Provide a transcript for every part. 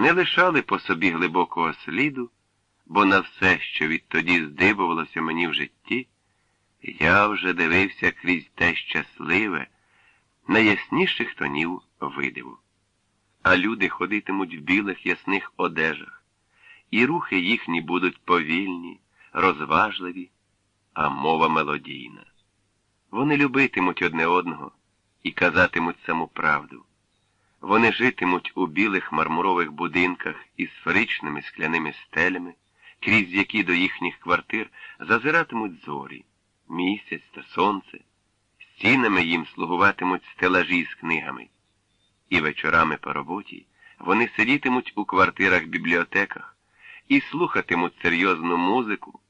не лишали по собі глибокого сліду, бо на все, що відтоді здивувалося мені в житті, я вже дивився крізь те щасливе, найясніших тонів видиву. А люди ходитимуть в білих ясних одежах, і рухи їхні будуть повільні, розважливі, а мова мелодійна. Вони любитимуть одне одного і казатимуть саму правду. Вони житимуть у білих мармурових будинках із сферичними скляними стелями, крізь які до їхніх квартир зазиратимуть зорі, місяць та сонце, стінами їм слугуватимуть стелажі з книгами. І вечорами по роботі вони сидітимуть у квартирах бібліотеках і слухатимуть серйозну музику,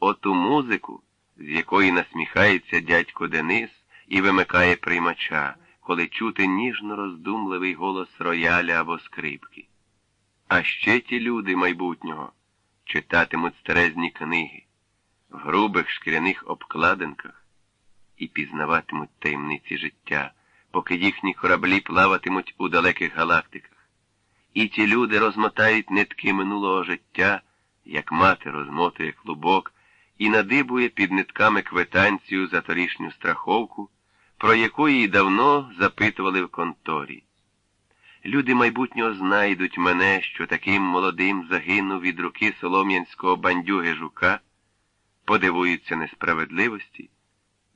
оту музику, з якої насміхається дядько Денис і вимикає приймача, коли чути ніжно роздумливий голос рояля або скрипки. А ще ті люди майбутнього читатимуть старезні книги в грубих шкіряних обкладинках і пізнаватимуть таємниці життя, поки їхні кораблі плаватимуть у далеких галактиках. І ті люди розмотають нитки минулого життя, як мати розмотує клубок, і надибує під нитками квитанцію за торішню страховку, про яку її давно запитували в конторі. Люди майбутнього знайдуть мене, що таким молодим загинув від руки солом'янського бандюги жука, подивуються несправедливості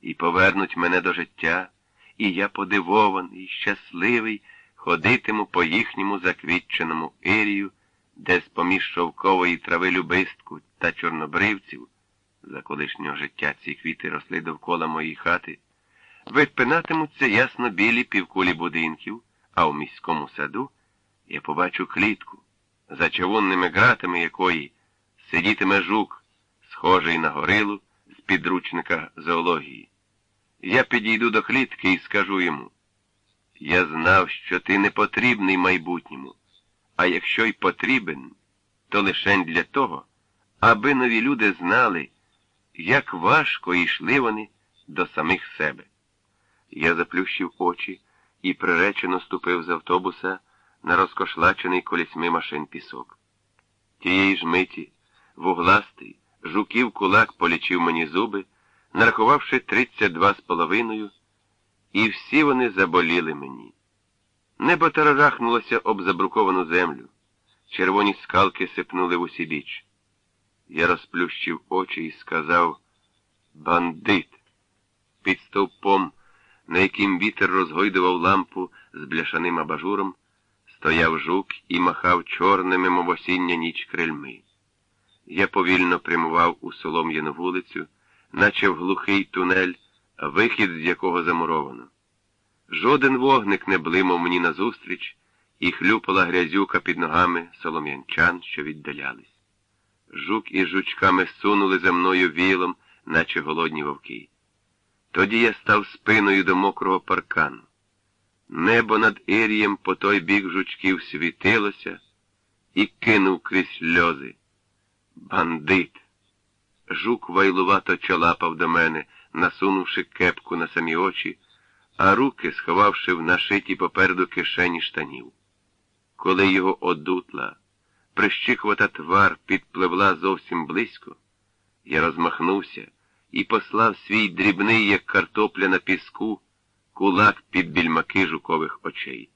і повернуть мене до життя, і я подивований, щасливий, ходитиму по їхньому заквітченому ірію, де з поміж шовкової трави любистку та чорнобривців, за колишнього життя ці квіти росли довкола моєї хати, випинатимуться ясно білі півкулі будинків, а у міському саду я побачу клітку, за чавунними ґратами якої сидітиме жук, схожий на горилу з підручника зоології. Я підійду до клітки і скажу йому. Я знав, що ти не потрібний майбутньому, а якщо й потрібен, то лише для того, аби нові люди знали, як важко йшли вони до самих себе. Я заплющив очі і приречено ступив з автобуса на розкошлачений колісьми машин пісок. Тієї ж миті, вугластий, жуків кулак полічив мені зуби, нарахувавши тридцять два з половиною, і всі вони заболіли мені. Небо тарарахнулося об забруковану землю, червоні скалки сипнули в усі біч. Я розплющив очі і сказав Бандит. Під стовпом, на яким вітер розгойдував лампу з бляшаним абажуром, стояв жук і махав чорними, мов осіння ніч крильми. Я повільно прямував у солом'яну вулицю, наче в глухий тунель, вихід з якого замуровано. Жоден вогник не блимав мені назустріч, і хлюпала грязюка під ногами солом'янчан, що віддалялись. Жук із жучками сунули за мною вілом, наче голодні вовки. Тоді я став спиною до мокрого паркану. Небо над Ір'єм по той бік жучків світилося і кинув крізь сльози. Бандит. Жук вайлувато чолапав до мене, насунувши кепку на самі очі, а руки сховавши в нашиті попереду кишені штанів. Коли його одутла, прищикувата твар підпливла зовсім близько, я розмахнувся і послав свій дрібний, як картопля на піску, кулак під більмаки жукових очей.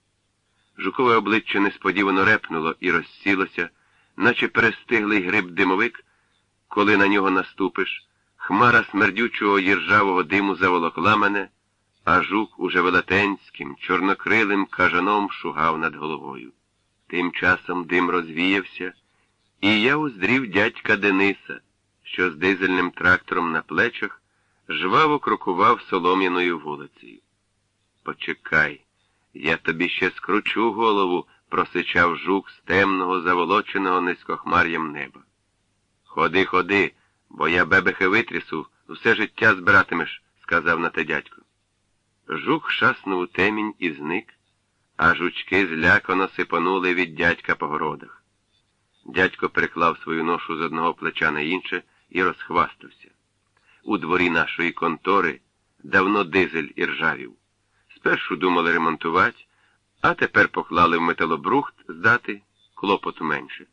Жукове обличчя несподівано репнуло і розсілося, наче перестиглий гриб димовик, коли на нього наступиш, хмара смердючого їржавого диму заволокла мене, а жук уже велетенським, чорнокрилим кажаном шугав над головою. Тим часом дим розвіявся, і я уздрів дядька Дениса, що з дизельним трактором на плечах жваво крокував солом'яною вулицею. Почекай, я тобі ще скручу голову, просичав жук з темного, заволоченого низькохмар'ям неба. Ходи, ходи, бо я бебехи витрісу, все життя збиратимеш, сказав на те дядько. Жук шаснув у темінь і зник, а жучки злякано сипанули від дядька по городах. Дядько переклав свою ношу з одного плеча на інше і розхвастався. У дворі нашої контори давно дизель і ржавів. Спершу думали ремонтувати, а тепер поклали в металобрухт здати, клопоту менше.